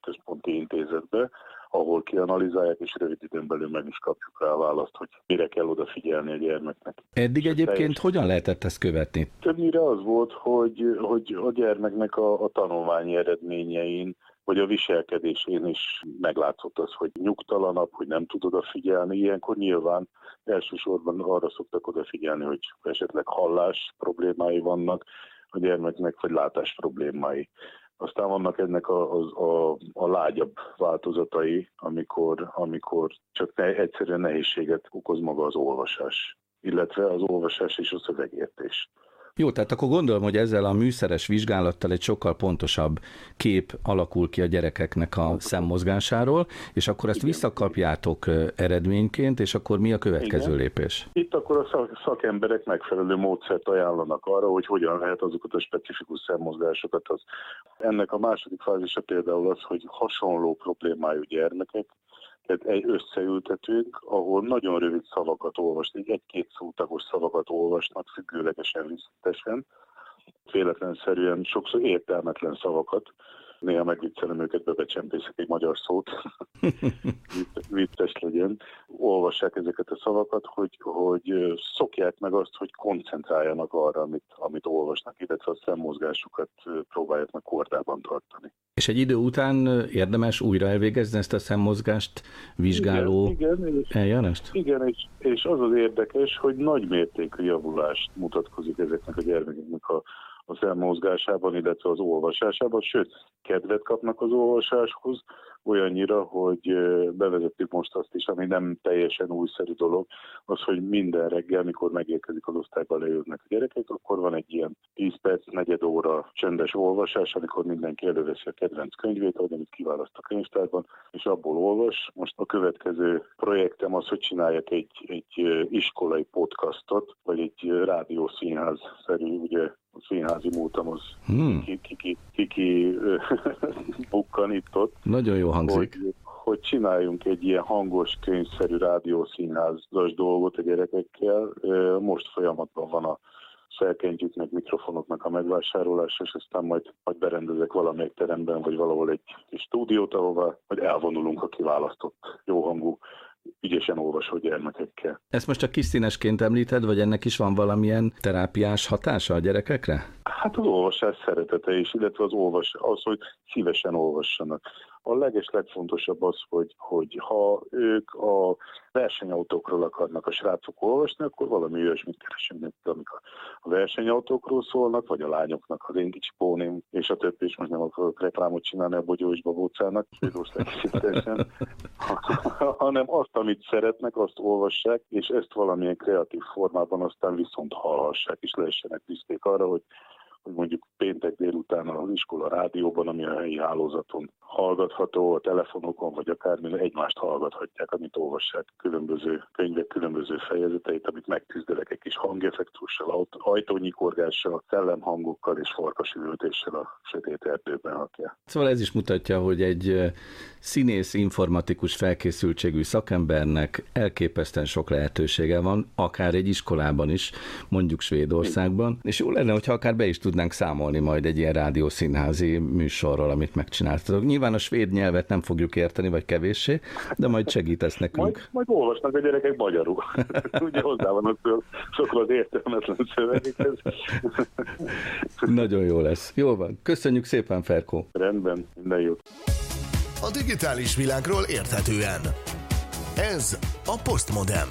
központi intézetbe, ahol kianalizálják, és rövid időn belül meg is kapjuk rá a választ, hogy mire kell odafigyelni a gyermeknek. Eddig egyébként teljesen... hogyan lehetett ezt követni? Többnyire az volt, hogy, hogy a gyermeknek a, a tanulmányi eredményein vagy a viselkedésén is meglátszott az, hogy nyugtalanabb, hogy nem tud odafigyelni. Ilyenkor nyilván elsősorban arra szoktak odafigyelni, hogy esetleg hallás problémái vannak a gyermeknek, vagy látás problémái. Aztán vannak ennek a, a, a, a lágyabb változatai, amikor, amikor csak ne, egyszerűen nehézséget okoz maga az olvasás, illetve az olvasás és a szövegértés. Jó, tehát akkor gondolom, hogy ezzel a műszeres vizsgálattal egy sokkal pontosabb kép alakul ki a gyerekeknek a szemmozgásáról, és akkor ezt Igen. visszakapjátok eredményként, és akkor mi a következő Igen. lépés? Itt akkor a szakemberek megfelelő módszert ajánlanak arra, hogy hogyan lehet azokat a specifikus szemmozgásokat. Az. Ennek a második fázisa például az, hogy hasonló problémájú gyermekek tehát egy összeültetünk, ahol nagyon rövid szavakat olvasnak, egy-két szótagos szavakat olvasnak függőlegesen, visszatesen, véletlenszerűen sokszor értelmetlen szavakat, néha megviccelem őket, bebecsempészek egy magyar szót, vicces legyen. Olvassák ezeket a szavakat, hogy, hogy szokják meg azt, hogy koncentráljanak arra, amit, amit olvasnak, illetve a szemmozgásukat próbálják meg kordában tartani. És egy idő után érdemes újra elvégezni ezt a szemmozgást vizsgáló igen, igen, és, eljárást? Igen, és, és az az érdekes, hogy nagy mértékű javulást mutatkozik ezeknek a gyermekeknek a az elmozgásában, illetve az olvasásában, sőt, kedvet kapnak az olvasáshoz, olyannyira, hogy bevezettük most azt is, ami nem teljesen újszerű dolog, az, hogy minden reggel, mikor megérkezik az osztályba, leülnek a gyerekek, akkor van egy ilyen 10 perc, negyed óra csendes olvasás, amikor mindenki előveszi a kedvenc könyvét, ahogy amit kiválaszt a könyvtárban, és abból olvas. Most a következő projektem az, hogy csináljak egy, egy iskolai podcastot, vagy egy rádiószínház-szerű, ugye a színházi múltam az hmm. kiki, kiki bukkanított. Nagyon jó hangzik. Hogy, hogy csináljunk egy ilyen hangos, könyvszerű rádiószínházas dolgot a gyerekekkel. Most folyamatban van a szerkentjüknek, mikrofonoknak a megvásárlása, és aztán majd, majd berendezek valamelyik teremben, vagy valahol egy kis stúdiót, ahova vagy elvonulunk a kiválasztott jóhangú ügyesen olvasó gyermekekkel. Ezt most csak kis színesként említed, vagy ennek is van valamilyen terápiás hatása a gyerekekre? Hát az olvasás szeretete is, illetve az, olvas, az, hogy szívesen olvassanak. A leges legfontosabb az, hogy, hogy ha ők a versenyautókról akarnak a srácok olvasni, akkor valami olyasmit keresünk, amik a, versenyautókról szólnak, vagy a lányoknak az én kicsi póném, és a többi is most nem akarok reklámot csinálni a bogyó és babócának, hanem azt, amit szeretnek, azt olvassák, és ezt valamilyen kreatív formában aztán viszont hallhassák, és lehessenek tiszték arra, hogy hogy mondjuk péntek délután az iskola rádióban, ami a helyi hálózaton hallgatható, a telefonokon, vagy akármi egymást hallgathatják, amit olvassák, különböző könyvek, különböző fejezeteit, amit megküzdelek egy kis hangeffektussal, ajtónyikorgással, szellemhangokkal és farkasültéssel a sötét erdőben, ha kell. Szóval ez is mutatja, hogy egy színész, informatikus felkészültségű szakembernek elképesztően sok lehetősége van, akár egy iskolában is, mondjuk Svédországban, és jó lenne, hogyha akár be is tudnánk számolni majd egy ilyen rádiószínházi műsorról, amit megcsináltatok. Nyilván a svéd nyelvet nem fogjuk érteni, vagy kevéssé, de majd segítesz nekünk. Majd, majd olvasnak a gyerekek magyarul. Ugye hozzá vannak sokkal az értelmetlen szövegekhez. Nagyon jó lesz. Jó van. Köszönjük szépen, Ferkó. Rendben, minden jót a digitális világról érthetően. Ez a Postmodem.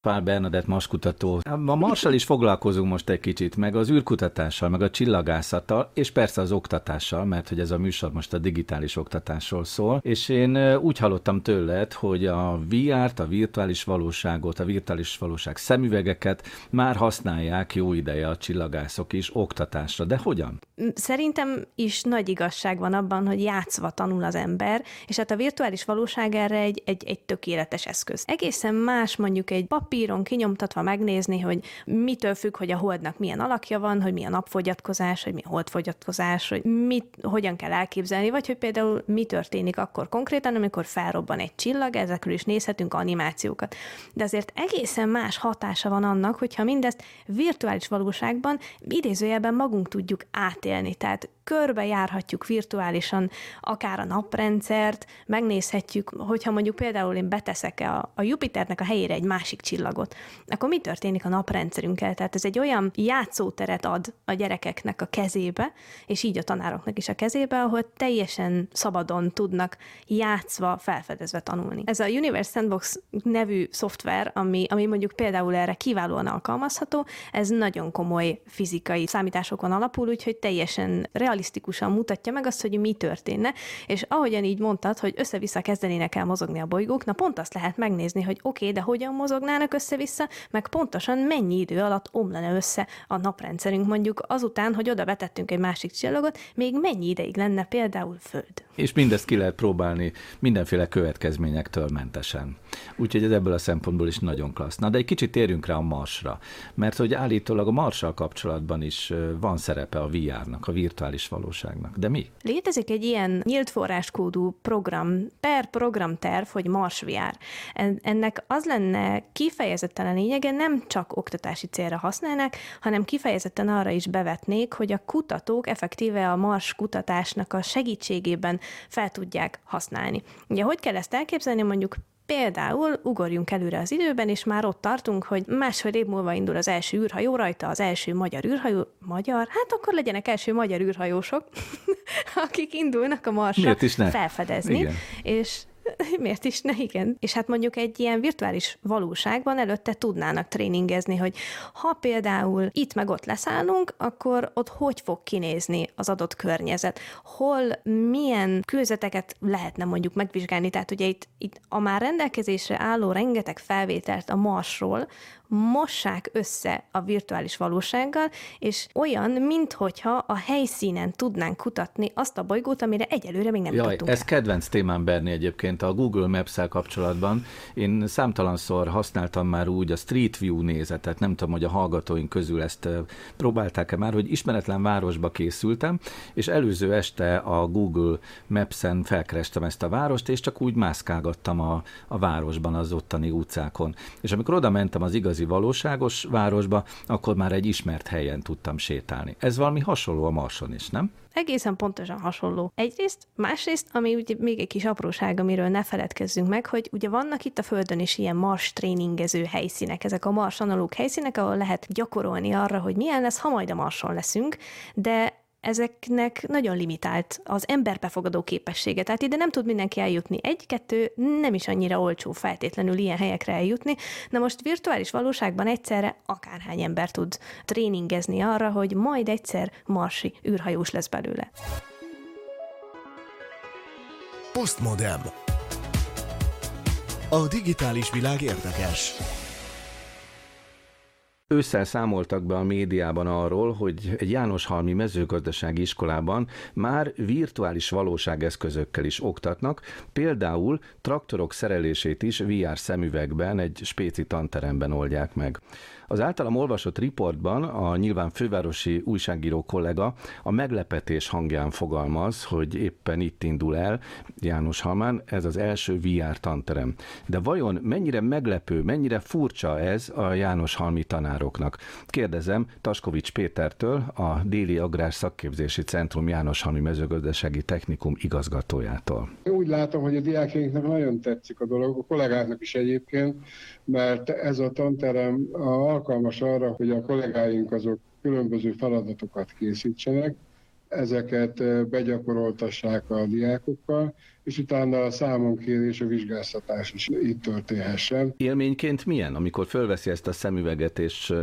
Pál Bernadett maskutató. A Marssal is foglalkozunk most egy kicsit, meg az űrkutatással, meg a csillagászattal, és persze az oktatással, mert hogy ez a műsor most a digitális oktatásról szól, és én úgy hallottam tőled, hogy a VR-t, a virtuális valóságot, a virtuális valóság szemüvegeket már használják jó ideje a csillagászok is oktatásra, de hogyan? Szerintem is nagy igazság van abban, hogy játszva tanul az ember, és hát a virtuális valóság erre egy, egy, egy tökéletes eszköz. Egészen más mondjuk egy papír papíron kinyomtatva megnézni, hogy mitől függ, hogy a holdnak milyen alakja van, hogy milyen napfogyatkozás, hogy milyen holdfogyatkozás, hogy mit, hogyan kell elképzelni, vagy hogy például mi történik akkor konkrétan, amikor felrobban egy csillag, ezekről is nézhetünk animációkat. De azért egészen más hatása van annak, hogyha mindezt virtuális valóságban, idézőjelben magunk tudjuk átélni. Tehát körbejárhatjuk virtuálisan akár a naprendszert, megnézhetjük, hogyha mondjuk például én beteszek a, Jupiternek a helyére egy másik csillagot, akkor mi történik a naprendszerünkkel? Tehát ez egy olyan játszóteret ad a gyerekeknek a kezébe, és így a tanároknak is a kezébe, ahol teljesen szabadon tudnak játszva, felfedezve tanulni. Ez a Universe Sandbox nevű szoftver, ami, ami mondjuk például erre kiválóan alkalmazható, ez nagyon komoly fizikai számításokon alapul, úgyhogy teljesen realisztikusan mutatja meg azt, hogy mi történne, és ahogyan így mondtad, hogy össze-vissza kezdenének el mozogni a bolygók, na pont azt lehet megnézni, hogy oké, okay, de hogyan mozognának össze-vissza, meg pontosan mennyi idő alatt omlana össze a naprendszerünk, mondjuk azután, hogy oda betettünk egy másik csillagot, még mennyi ideig lenne például Föld. És mindezt ki lehet próbálni mindenféle következményektől mentesen. Úgyhogy ez ebből a szempontból is nagyon klassz. Na, de egy kicsit térjünk rá a Marsra, mert hogy állítólag a Marssal kapcsolatban is van szerepe a VR-nak, a virtuális valóságnak. De mi? Létezik egy ilyen nyílt forráskódú program, per programterv, hogy Mars VR. Ennek az lenne kifejezetten a lényege, nem csak oktatási célra használnak, hanem kifejezetten arra is bevetnék, hogy a kutatók effektíve a Mars kutatásnak a segítségében fel tudják használni. Ugye hogy kell ezt elképzelni, mondjuk Például ugorjunk előre az időben, és már ott tartunk, hogy másfél év múlva indul az első űrhajó, rajta az első magyar űrhajó, magyar, hát akkor legyenek első magyar űrhajósok, akik indulnak a Marsra felfedezni, Igen. és miért is ne, igen. És hát mondjuk egy ilyen virtuális valóságban előtte tudnának tréningezni, hogy ha például itt meg ott leszállunk, akkor ott hogy fog kinézni az adott környezet, hol milyen kőzeteket lehetne mondjuk megvizsgálni, tehát ugye itt, itt a már rendelkezésre álló rengeteg felvételt a Marsról, mossák össze a virtuális valósággal, és olyan, minthogyha a helyszínen tudnánk kutatni azt a bolygót, amire egyelőre még nem Jaj, tudtunk ez el. kedvenc témám Berni egyébként a Google Maps-el kapcsolatban. Én számtalanszor használtam már úgy a Street View nézetet, nem tudom, hogy a hallgatóink közül ezt próbálták-e már, hogy ismeretlen városba készültem, és előző este a Google Maps-en felkerestem ezt a várost, és csak úgy mászkálgattam a, a városban, az ottani utcákon. És amikor oda mentem az igaz igazi valóságos városba, akkor már egy ismert helyen tudtam sétálni. Ez valami hasonló a Marson is, nem? Egészen pontosan hasonló. Egyrészt, másrészt, ami ugye még egy kis apróság, amiről ne feledkezzünk meg, hogy ugye vannak itt a Földön is ilyen mars tréningező helyszínek, ezek a mars analóg helyszínek, ahol lehet gyakorolni arra, hogy milyen lesz, ha majd a marson leszünk, de ezeknek nagyon limitált az emberbefogadó képessége. Tehát ide nem tud mindenki eljutni. Egy-kettő nem is annyira olcsó feltétlenül ilyen helyekre eljutni. Na most virtuális valóságban egyszerre akárhány ember tud tréningezni arra, hogy majd egyszer marsi űrhajós lesz belőle. Postmodem. A digitális világ érdekes. Ősszel számoltak be a médiában arról, hogy egy Jánoshalmi mezőgazdasági iskolában már virtuális valóságeszközökkel is oktatnak, például traktorok szerelését is VR szemüvegben egy spéci tanteremben oldják meg. Az általam olvasott riportban a nyilván fővárosi újságíró kollega a meglepetés hangján fogalmaz, hogy éppen itt indul el János Halmán, ez az első VR tanterem. De vajon mennyire meglepő, mennyire furcsa ez a János Halmi tanároknak? Kérdezem Taskovics Pétertől, a Déli Agrár Szakképzési Centrum János Halmi Mezőgazdasági Technikum igazgatójától. Úgy látom, hogy a diákjainknak nagyon tetszik a dolog, a kollégáknak is egyébként, mert ez a tanterem alkalmas arra, hogy a kollégáink azok különböző feladatokat készítsenek, ezeket begyakoroltassák a diákokkal, és utána a számonkérés, a vizsgáztatás is itt történhessen. Élményként milyen, amikor fölveszi ezt a szemüveget, és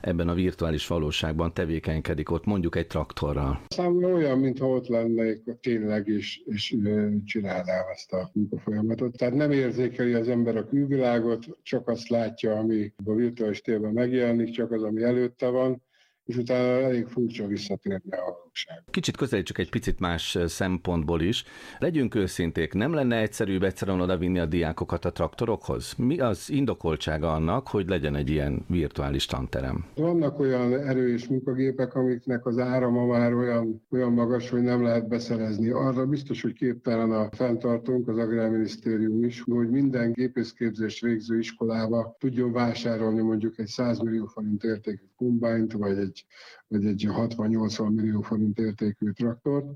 ebben a virtuális valóságban tevékenykedik ott mondjuk egy traktorral? Számomra olyan, mintha ott lennék tényleg is, és csinálnám ezt a munkafolyamatot. Tehát nem érzékeli az ember a külvilágot, csak azt látja, ami a virtuális térben megjelenik, csak az, ami előtte van, és utána elég furcsa visszatérni a valóság. Kicsit közelítsük egy picit más szempontból is. Legyünk őszinték, nem lenne egyszerűbb egyszerűen odavinni a diákokat a traktorokhoz? Mi az indokoltsága annak, hogy legyen egy ilyen virtuális tanterem? Vannak olyan erős munkagépek, amiknek az árama már olyan, olyan magas, hogy nem lehet beszerezni. Arra biztos, hogy képtelen a fenntartónk, az Agrárminisztérium is, hogy minden gépészképzés végző iskolába tudjon vásárolni mondjuk egy 100 millió forint értékű kombányt, vagy egy egy, vagy egy 60-80 millió forint értékű traktort,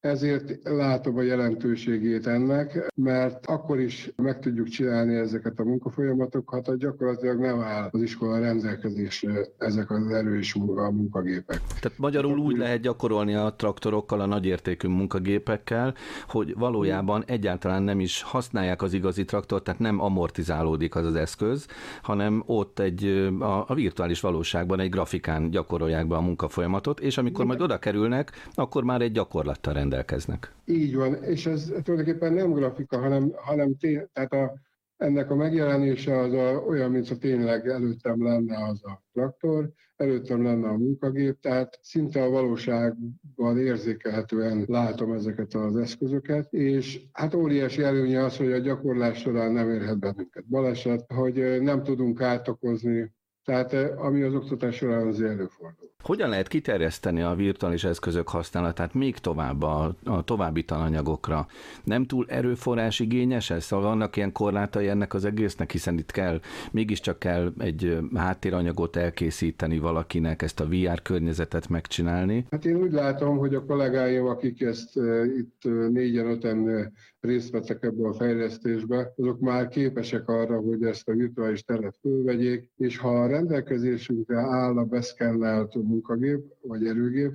ezért látom a jelentőségét ennek, mert akkor is meg tudjuk csinálni ezeket a munkafolyamatokat, hogy gyakorlatilag nem áll az iskola rendelkezésre ezek az erős munka, munkagépek. Tehát magyarul úgy lehet gyakorolni a traktorokkal, a nagyértékű munkagépekkel, hogy valójában egyáltalán nem is használják az igazi traktort, tehát nem amortizálódik az az eszköz, hanem ott egy a, a virtuális valóságban egy grafikán gyakorolják be a munkafolyamatot, és amikor majd oda kerülnek, akkor már egy gyakorlattal rendelkeznek. Így van, és ez tulajdonképpen nem grafika, hanem, hanem té- tehát a, ennek a megjelenése az a, olyan, mintha tényleg előttem lenne az a traktor, előttem lenne a munkagép, tehát szinte a valóságban érzékelhetően látom ezeket az eszközöket, és hát óriási előnye az, hogy a gyakorlás során nem érhet bennünket baleset, hogy nem tudunk átokozni, tehát ami az oktatás során azért előfordul. Hogyan lehet kiterjeszteni a virtuális eszközök használatát még tovább a, a további tananyagokra? Nem túl erőforrás igényes ez? Szóval vannak ilyen korlátai ennek az egésznek, hiszen itt kell, mégiscsak kell egy háttéranyagot elkészíteni valakinek, ezt a VR környezetet megcsinálni. Hát én úgy látom, hogy a kollégáim, akik ezt itt négyen, öten részt vettek ebbe a fejlesztésbe, azok már képesek arra, hogy ezt a virtuális teret fölvegyék, és ha a rendelkezésünkre áll a beszkennelt munkagép vagy erőgép.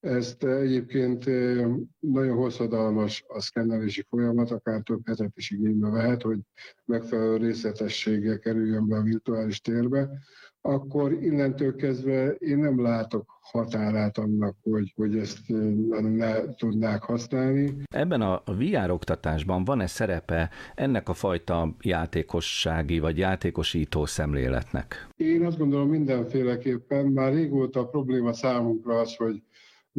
Ezt egyébként nagyon hosszadalmas a szkennelési folyamat, akár több hetet is igénybe vehet, hogy megfelelő részletességgel kerüljön be a virtuális térbe akkor innentől kezdve én nem látok határát annak, hogy, hogy ezt ne tudnák használni. Ebben a VR oktatásban van-e szerepe ennek a fajta játékossági vagy játékosító szemléletnek? Én azt gondolom mindenféleképpen, már régóta a probléma számunkra az, hogy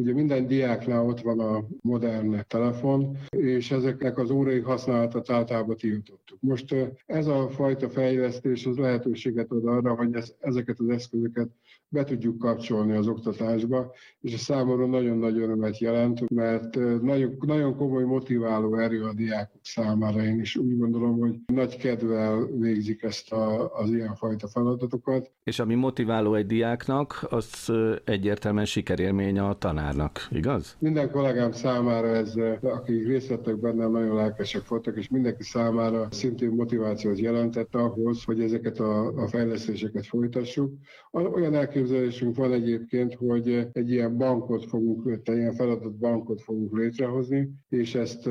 Ugye minden diáknál ott van a modern telefon, és ezeknek az órai használatát általában tiltottuk. Most ez a fajta fejlesztés az lehetőséget ad arra, hogy ezeket az eszközöket be tudjuk kapcsolni az oktatásba, és a számomra nagyon-nagy örömet jelent, mert nagyon, nagyon komoly motiváló erő a diákok számára. Én is úgy gondolom, hogy nagy kedvel végzik ezt a, az ilyenfajta feladatokat. És ami motiváló egy diáknak, az egyértelműen sikerélmény a tanárnak, igaz? Minden kollégám számára ez, akik részt vettek benne, nagyon lelkesek voltak, és mindenki számára szintén motivációt jelentett ahhoz, hogy ezeket a, a fejlesztéseket folytassuk. Olyan elképzelés elképzelésünk van egyébként, hogy egy ilyen bankot fogunk, egy ilyen feladat bankot fogunk létrehozni, és ezt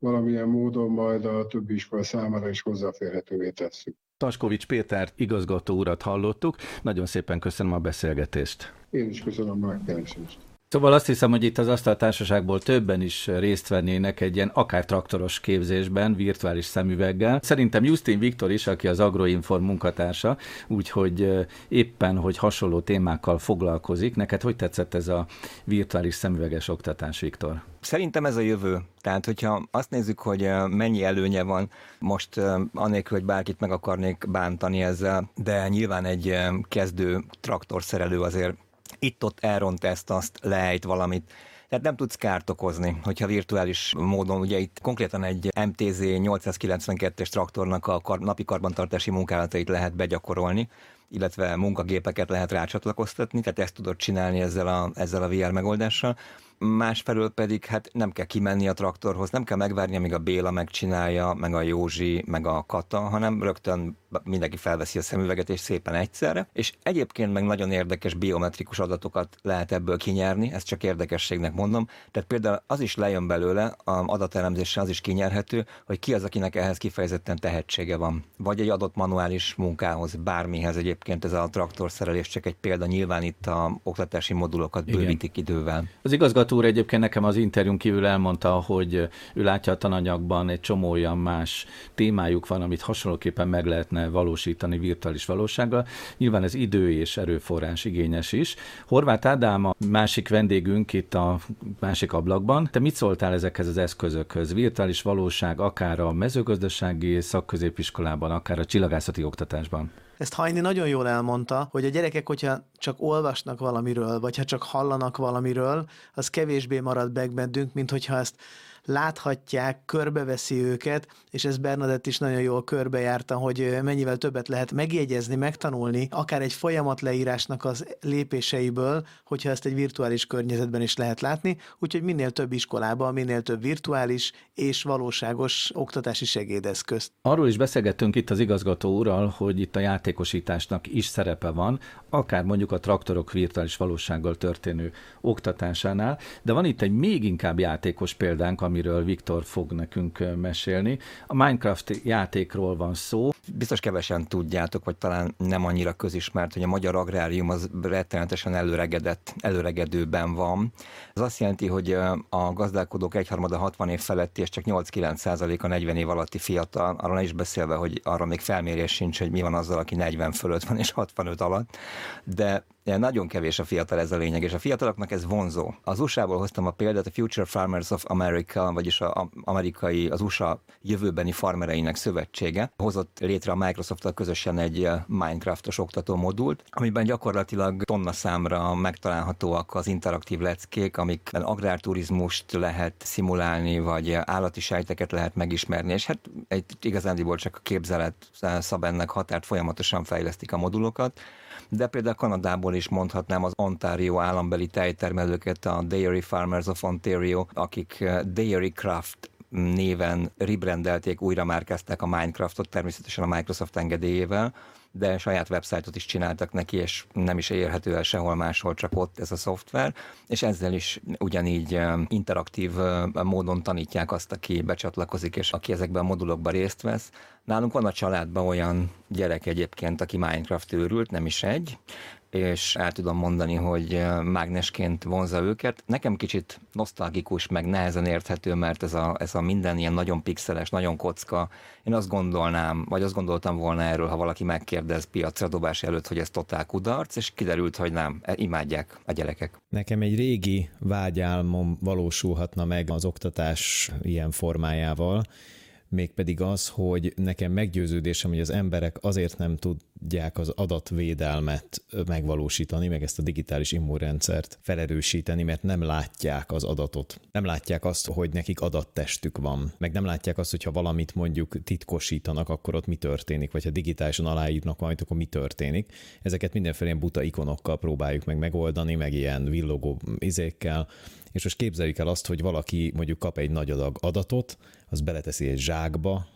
valamilyen módon majd a többi iskola számára is hozzáférhetővé tesszük. Taskovics Péter igazgató urat hallottuk. Nagyon szépen köszönöm a beszélgetést. Én is köszönöm a megkeresést. Szóval azt hiszem, hogy itt az asztaltársaságból többen is részt vennének egy ilyen akár traktoros képzésben, virtuális szemüveggel. Szerintem Justin Viktor is, aki az Agroinform munkatársa, úgyhogy éppen, hogy hasonló témákkal foglalkozik. Neked hogy tetszett ez a virtuális szemüveges oktatás, Viktor? Szerintem ez a jövő. Tehát, hogyha azt nézzük, hogy mennyi előnye van, most anélkül, hogy bárkit meg akarnék bántani ezzel, de nyilván egy kezdő traktorszerelő azért itt-ott elront ezt, azt lejt valamit. Tehát nem tudsz kárt okozni, hogyha virtuális módon, ugye itt konkrétan egy MTZ 892-es traktornak a kar, napi karbantartási munkálatait lehet begyakorolni, illetve munkagépeket lehet rácsatlakoztatni, tehát ezt tudod csinálni ezzel a, ezzel a VR megoldással másfelől pedig hát nem kell kimenni a traktorhoz, nem kell megvárni, amíg a Béla megcsinálja, meg a Józsi, meg a Kata, hanem rögtön mindenki felveszi a szemüveget, és szépen egyszerre. És egyébként meg nagyon érdekes biometrikus adatokat lehet ebből kinyerni, ezt csak érdekességnek mondom. Tehát például az is lejön belőle, a adatelemzéssel az is kinyerhető, hogy ki az, akinek ehhez kifejezetten tehetsége van. Vagy egy adott manuális munkához, bármihez egyébként ez a traktorszerelés csak egy példa, nyilván itt a oktatási modulokat bővítik Igen. idővel. Az igazgató Hallgató úr egyébként nekem az interjún kívül elmondta, hogy ő látja a tananyagban egy csomó olyan más témájuk van, amit hasonlóképpen meg lehetne valósítani virtuális valósággal. Nyilván ez idő és erőforrás igényes is. Horváth Ádám a másik vendégünk itt a másik ablakban. Te mit szóltál ezekhez az eszközökhöz? Virtuális valóság akár a mezőgazdasági szakközépiskolában, akár a csillagászati oktatásban? Ezt Hajni nagyon jól elmondta, hogy a gyerekek, hogyha csak olvasnak valamiről, vagy ha csak hallanak valamiről, az kevésbé marad meg bennünk, mint hogyha ezt láthatják, körbeveszi őket, és ez Bernadett is nagyon jól körbejárta, hogy mennyivel többet lehet megjegyezni, megtanulni, akár egy folyamat leírásnak az lépéseiből, hogyha ezt egy virtuális környezetben is lehet látni, úgyhogy minél több iskolában, minél több virtuális és valóságos oktatási segédeszközt. Arról is beszélgettünk itt az igazgató úrral, hogy itt a játékosításnak is szerepe van, akár mondjuk a traktorok virtuális valósággal történő oktatásánál, de van itt egy még inkább játékos példánk, amiről Viktor fog nekünk mesélni. A Minecraft játékról van szó. Biztos kevesen tudjátok, vagy talán nem annyira közismert, hogy a magyar agrárium az rettenetesen előregedett, előregedőben van. Ez azt jelenti, hogy a gazdálkodók egyharmada 60 év feletti, és csak 8-9 százalék a 40 év alatti fiatal, arra is beszélve, hogy arra még felmérés sincs, hogy mi van azzal, aki 40 fölött van és 65 alatt, de nagyon kevés a fiatal, ez a lényeg, és a fiataloknak ez vonzó. Az USA-ból hoztam a példát, a Future Farmers of America, vagyis a amerikai, az USA jövőbeni farmereinek szövetsége. Hozott létre a Microsoft-tal közösen egy Minecraftos oktató modult, amiben gyakorlatilag tonna számra megtalálhatóak az interaktív leckék, amikben agrárturizmust lehet szimulálni, vagy állati sejteket lehet megismerni, és hát egy igazándiból csak a képzelet szab ennek határt folyamatosan fejlesztik a modulokat de például Kanadából is mondhatnám az Ontario állambeli tejtermelőket, a Dairy Farmers of Ontario, akik eh, Dairy Craft néven ribrendelték, újra márkázták a Minecraftot, természetesen a Microsoft engedélyével, de saját websájtot is csináltak neki, és nem is érhető el sehol máshol, csak ott ez a szoftver, és ezzel is ugyanígy eh, interaktív eh, módon tanítják azt, aki becsatlakozik, és aki ezekben a modulokban részt vesz. Nálunk van a családban olyan gyerek egyébként, aki Minecraft őrült, nem is egy, és el tudom mondani, hogy mágnesként vonza őket. Nekem kicsit nosztalgikus, meg nehezen érthető, mert ez a, ez a minden ilyen nagyon pixeles, nagyon kocka. Én azt gondolnám, vagy azt gondoltam volna erről, ha valaki megkérdez piacra dobás előtt, hogy ez totál kudarc, és kiderült, hogy nem, e, imádják a gyerekek. Nekem egy régi vágyálmom valósulhatna meg az oktatás ilyen formájával, mégpedig az, hogy nekem meggyőződésem, hogy az emberek azért nem tudják az adatvédelmet megvalósítani, meg ezt a digitális immunrendszert felerősíteni, mert nem látják az adatot. Nem látják azt, hogy nekik adattestük van, meg nem látják azt, hogyha valamit mondjuk titkosítanak, akkor ott mi történik, vagy ha digitálisan aláírnak valamit, akkor mi történik. Ezeket mindenféle ilyen buta ikonokkal próbáljuk meg megoldani, meg ilyen villogó izékkel, és most képzeljük el azt, hogy valaki mondjuk kap egy nagy adag adatot, az beleteszi egy zsákba,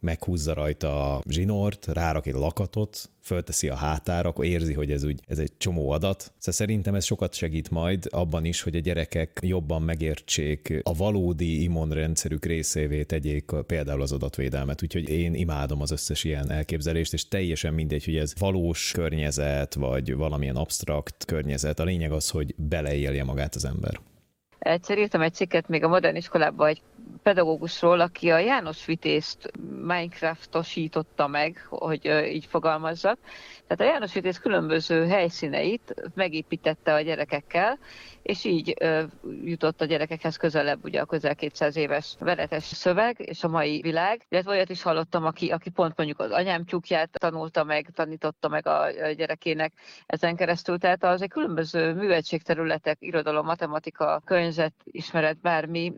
meghúzza rajta a zsinort, rárak egy lakatot, fölteszi a hátára, akkor érzi, hogy ez, úgy, ez egy csomó adat. Szóval szerintem ez sokat segít majd abban is, hogy a gyerekek jobban megértsék a valódi immunrendszerük részévé tegyék például az adatvédelmet. Úgyhogy én imádom az összes ilyen elképzelést, és teljesen mindegy, hogy ez valós környezet, vagy valamilyen absztrakt környezet. A lényeg az, hogy beleélje magát az ember. Egyszer írtam egy cikket még a modern iskolában egy pedagógusról, aki a János Vitézt Minecraftosította meg, hogy így fogalmazzak. Tehát a János Vitéz különböző helyszíneit megépítette a gyerekekkel, és így ö, jutott a gyerekekhez közelebb ugye a közel 200 éves veretes szöveg és a mai világ. Illetve olyat is hallottam, aki, aki pont mondjuk az anyám tyúkját tanulta meg, tanította meg a, gyerekének ezen keresztül. Tehát az egy különböző művetségterületek, irodalom, matematika, környezet, ismeret, bármi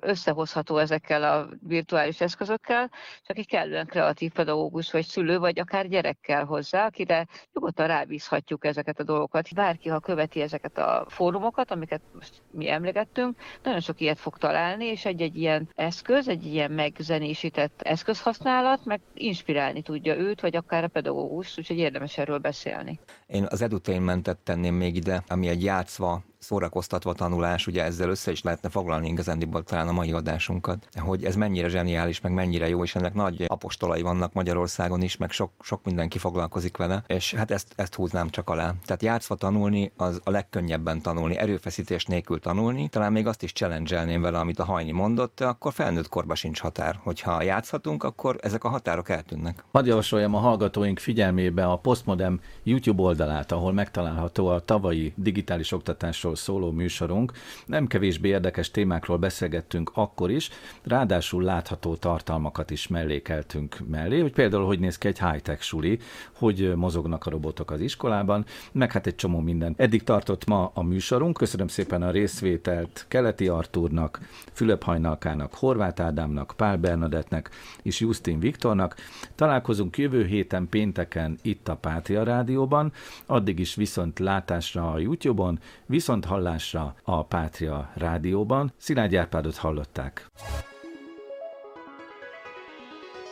összehozható ezekkel a virtuális eszközökkel, csak egy kellően kreatív pedagógus vagy szülő, vagy akár gyerekkel hozzá, akire nyugodtan rábízhatjuk ezeket a dolgokat. Bárki, ha követi ezeket a fórumokat, amiket most mi emlegettünk, nagyon sok ilyet fog találni, és egy-egy ilyen eszköz, egy ilyen megzenésített eszközhasználat meg inspirálni tudja őt, vagy akár a pedagógus, úgyhogy érdemes erről beszélni. Én az edutainmentet tenném még ide, ami egy játszva szórakoztatva tanulás, ugye ezzel össze is lehetne foglalni igazándiból talán a mai adásunkat, hogy ez mennyire zseniális, meg mennyire jó, és ennek nagy apostolai vannak Magyarországon is, meg sok, sok mindenki foglalkozik vele, és hát ezt, ezt húznám csak alá. Tehát játszva tanulni, az a legkönnyebben tanulni, erőfeszítés nélkül tanulni, talán még azt is challenge vele, amit a Hajni mondott, akkor felnőtt korba sincs határ. Hogyha játszhatunk, akkor ezek a határok eltűnnek. Hadd javasoljam a hallgatóink figyelmébe a Postmodem YouTube oldalát, ahol megtalálható a tavalyi digitális oktatásról oktatásról szóló műsorunk. Nem kevésbé érdekes témákról beszélgettünk akkor is, ráadásul látható tartalmakat is mellékeltünk mellé, hogy például hogy néz ki egy high-tech suli, hogy mozognak a robotok az iskolában, meg hát egy csomó minden. Eddig tartott ma a műsorunk. Köszönöm szépen a részvételt Keleti Artúrnak, Fülöp Hajnalkának, Horváth Ádámnak, Pál Bernadettnek és Justin Viktornak. Találkozunk jövő héten pénteken itt a Pátria Rádióban, addig is viszont látásra a YouTube-on, viszont hallásra a Pátria Rádióban. Szilágy Árpádot hallották.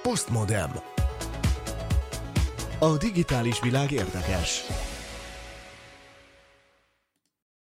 Postmodem. A digitális világ érdekes.